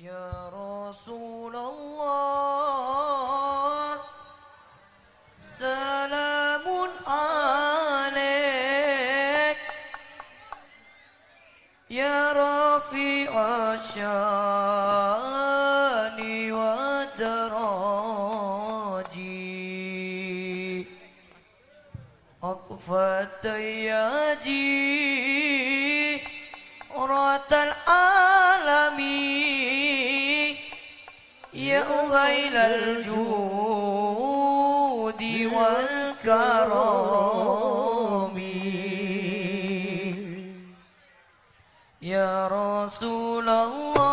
يا رسول الله سلام عليك. يا رفيع الشان والدراجي أقفت ياجي رأت العالمين. يا غيل الجود والكرم. يا رسول الله.